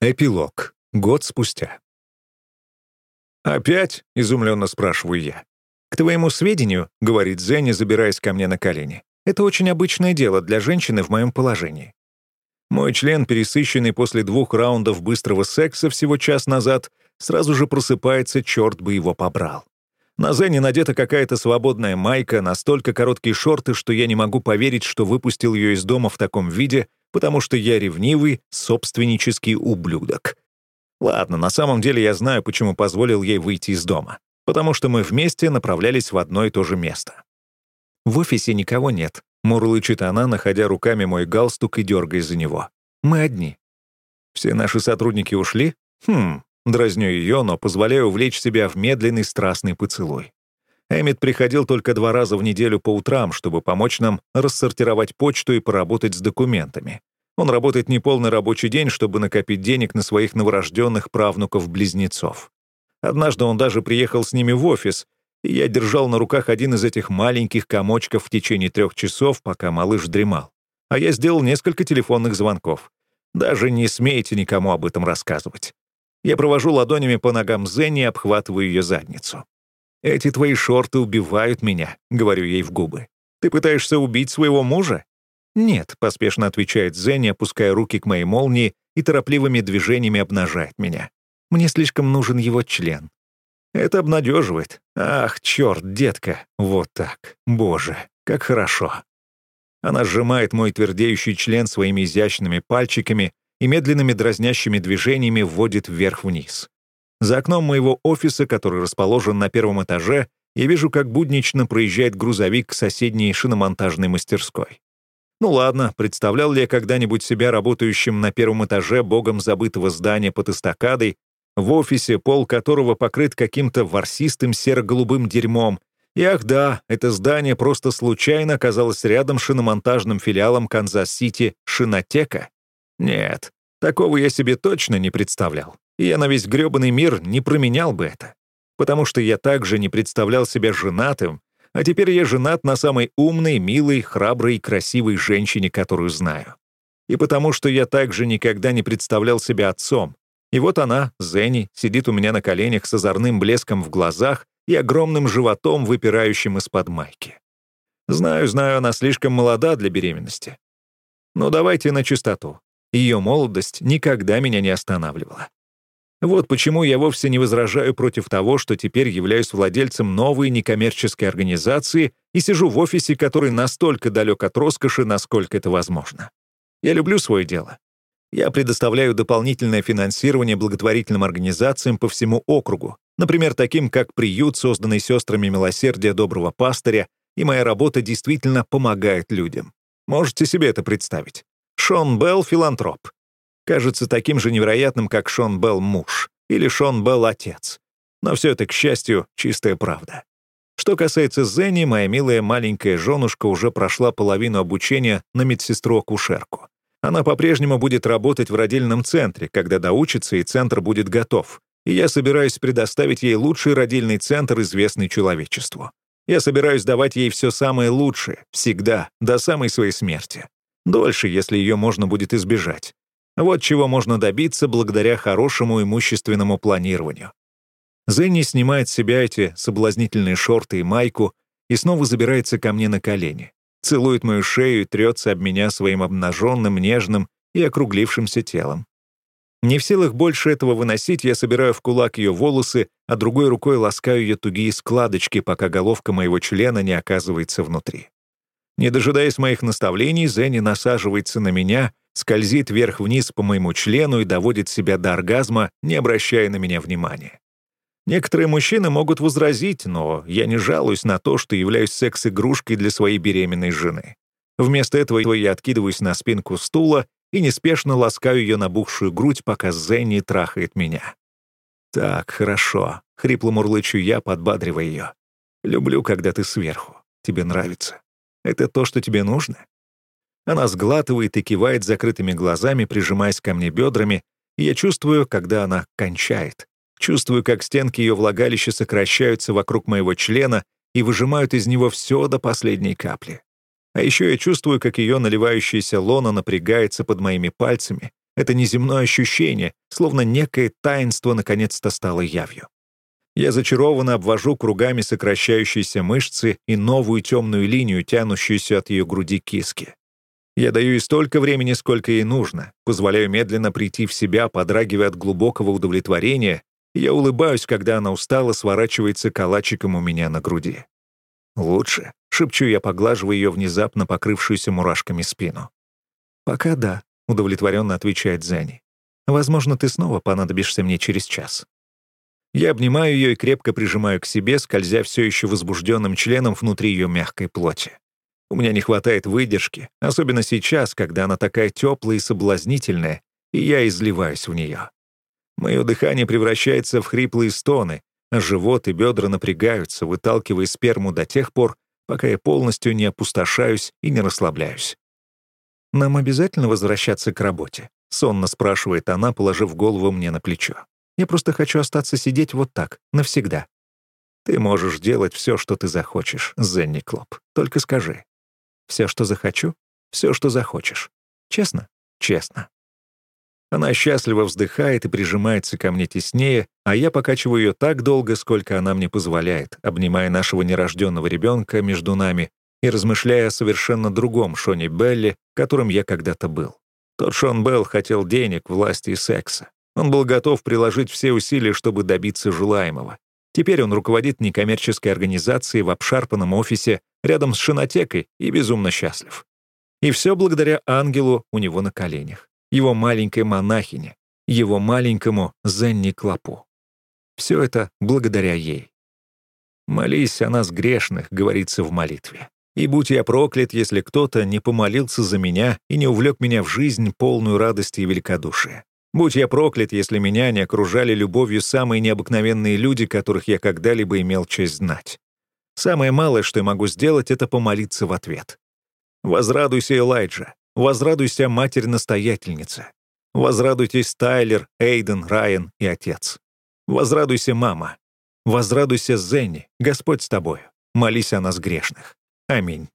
Эпилог. Год спустя. «Опять?» — изумленно спрашиваю я. «К твоему сведению», — говорит Зенни, забираясь ко мне на колени, «это очень обычное дело для женщины в моем положении. Мой член, пересыщенный после двух раундов быстрого секса всего час назад, сразу же просыпается, черт бы его побрал. На Зене надета какая-то свободная майка, настолько короткие шорты, что я не могу поверить, что выпустил ее из дома в таком виде, потому что я ревнивый, собственнический ублюдок. Ладно, на самом деле я знаю, почему позволил ей выйти из дома. Потому что мы вместе направлялись в одно и то же место. В офисе никого нет, мурлычет она, находя руками мой галстук и дергая за него. Мы одни. Все наши сотрудники ушли? Хм, дразню ее, но позволяю увлечь себя в медленный страстный поцелуй. Эммит приходил только два раза в неделю по утрам, чтобы помочь нам рассортировать почту и поработать с документами. Он работает неполный рабочий день, чтобы накопить денег на своих новорожденных правнуков-близнецов. Однажды он даже приехал с ними в офис, и я держал на руках один из этих маленьких комочков в течение трех часов, пока малыш дремал. А я сделал несколько телефонных звонков. Даже не смейте никому об этом рассказывать. Я провожу ладонями по ногам Зенни и обхватываю ее задницу. «Эти твои шорты убивают меня», — говорю ей в губы. «Ты пытаешься убить своего мужа?» «Нет», — поспешно отвечает Зенни, опуская руки к моей молнии и торопливыми движениями обнажает меня. «Мне слишком нужен его член». Это обнадеживает. Ах, черт, детка, вот так. Боже, как хорошо. Она сжимает мой твердеющий член своими изящными пальчиками и медленными дразнящими движениями вводит вверх-вниз. За окном моего офиса, который расположен на первом этаже, я вижу, как буднично проезжает грузовик к соседней шиномонтажной мастерской. Ну ладно, представлял ли я когда-нибудь себя работающим на первом этаже богом забытого здания под эстакадой, в офисе, пол которого покрыт каким-то ворсистым серо-голубым дерьмом. И ах да, это здание просто случайно оказалось рядом с шиномонтажным филиалом Канзас-Сити «Шинотека»? Нет, такого я себе точно не представлял и я на весь грёбаный мир не променял бы это. Потому что я также не представлял себя женатым, а теперь я женат на самой умной, милой, храброй и красивой женщине, которую знаю. И потому что я также никогда не представлял себя отцом. И вот она, Зенни, сидит у меня на коленях с озорным блеском в глазах и огромным животом, выпирающим из-под майки. Знаю, знаю, она слишком молода для беременности. Но давайте на чистоту. Ее молодость никогда меня не останавливала. Вот почему я вовсе не возражаю против того, что теперь являюсь владельцем новой некоммерческой организации и сижу в офисе, который настолько далек от роскоши, насколько это возможно. Я люблю свое дело. Я предоставляю дополнительное финансирование благотворительным организациям по всему округу, например, таким как приют, созданный сестрами милосердия доброго пастыря, и моя работа действительно помогает людям. Можете себе это представить. Шон Белл — филантроп кажется таким же невероятным, как Шон Белл муж или Шон Белл отец. Но все это, к счастью, чистая правда. Что касается Зенни, моя милая маленькая женушка уже прошла половину обучения на медсестру-акушерку. Она по-прежнему будет работать в родильном центре, когда доучится и центр будет готов. И я собираюсь предоставить ей лучший родильный центр, известный человечеству. Я собираюсь давать ей все самое лучшее, всегда, до самой своей смерти. Дольше, если ее можно будет избежать. Вот чего можно добиться благодаря хорошему имущественному планированию. Зенни снимает с себя эти соблазнительные шорты и майку и снова забирается ко мне на колени, целует мою шею и трется об меня своим обнаженным, нежным и округлившимся телом. Не в силах больше этого выносить, я собираю в кулак ее волосы, а другой рукой ласкаю ее тугие складочки, пока головка моего члена не оказывается внутри. Не дожидаясь моих наставлений, Зенни насаживается на меня скользит вверх-вниз по моему члену и доводит себя до оргазма, не обращая на меня внимания. Некоторые мужчины могут возразить, но я не жалуюсь на то, что являюсь секс-игрушкой для своей беременной жены. Вместо этого я откидываюсь на спинку стула и неспешно ласкаю ее набухшую грудь, пока Зенни трахает меня. «Так, хорошо», — хрипло мурлычу я, подбадривая ее. «Люблю, когда ты сверху. Тебе нравится. Это то, что тебе нужно?» Она сглатывает и кивает закрытыми глазами, прижимаясь ко мне бедрами, и я чувствую, когда она кончает. Чувствую, как стенки ее влагалища сокращаются вокруг моего члена и выжимают из него все до последней капли. А еще я чувствую, как ее наливающаяся лона напрягается под моими пальцами, Это неземное ощущение, словно некое таинство наконец-то стало явью. Я зачарованно обвожу кругами сокращающиеся мышцы и новую темную линию, тянущуюся от ее груди киски. Я даю ей столько времени, сколько ей нужно, позволяю медленно прийти в себя, подрагивая от глубокого удовлетворения, и я улыбаюсь, когда она устала сворачивается калачиком у меня на груди. «Лучше», — шепчу я, поглаживая ее внезапно покрывшуюся мурашками спину. «Пока да», — удовлетворенно отвечает Зенни. «Возможно, ты снова понадобишься мне через час». Я обнимаю ее и крепко прижимаю к себе, скользя все еще возбужденным членом внутри ее мягкой плоти. У меня не хватает выдержки, особенно сейчас, когда она такая теплая и соблазнительная, и я изливаюсь в нее. Мое дыхание превращается в хриплые стоны, а живот и бедра напрягаются, выталкивая сперму до тех пор, пока я полностью не опустошаюсь и не расслабляюсь. «Нам обязательно возвращаться к работе?» — сонно спрашивает она, положив голову мне на плечо. «Я просто хочу остаться сидеть вот так, навсегда». «Ты можешь делать все, что ты захочешь, Зенни Клоп. Только скажи». «Все, что захочу? Все, что захочешь. Честно? Честно». Она счастливо вздыхает и прижимается ко мне теснее, а я покачиваю ее так долго, сколько она мне позволяет, обнимая нашего нерожденного ребенка между нами и размышляя о совершенно другом Шоне Белли, которым я когда-то был. Тот Шон Белл хотел денег, власти и секса. Он был готов приложить все усилия, чтобы добиться желаемого. Теперь он руководит некоммерческой организацией в обшарпанном офисе рядом с шинотекой и безумно счастлив. И все благодаря ангелу у него на коленях, его маленькой монахине, его маленькому Зенни Клопу. Все это благодаря ей. «Молись о нас грешных», — говорится в молитве. И будь я проклят, если кто-то не помолился за меня и не увлек меня в жизнь, полную радости и великодушия. Будь я проклят, если меня не окружали любовью самые необыкновенные люди, которых я когда-либо имел честь знать. Самое малое, что я могу сделать, это помолиться в ответ. Возрадуйся, Элайджа. Возрадуйся, матерь-настоятельница. Возрадуйтесь, Тайлер, Эйден, Райан и отец. Возрадуйся, мама. Возрадуйся, Зенни. Господь с тобою. Молись о нас грешных. Аминь.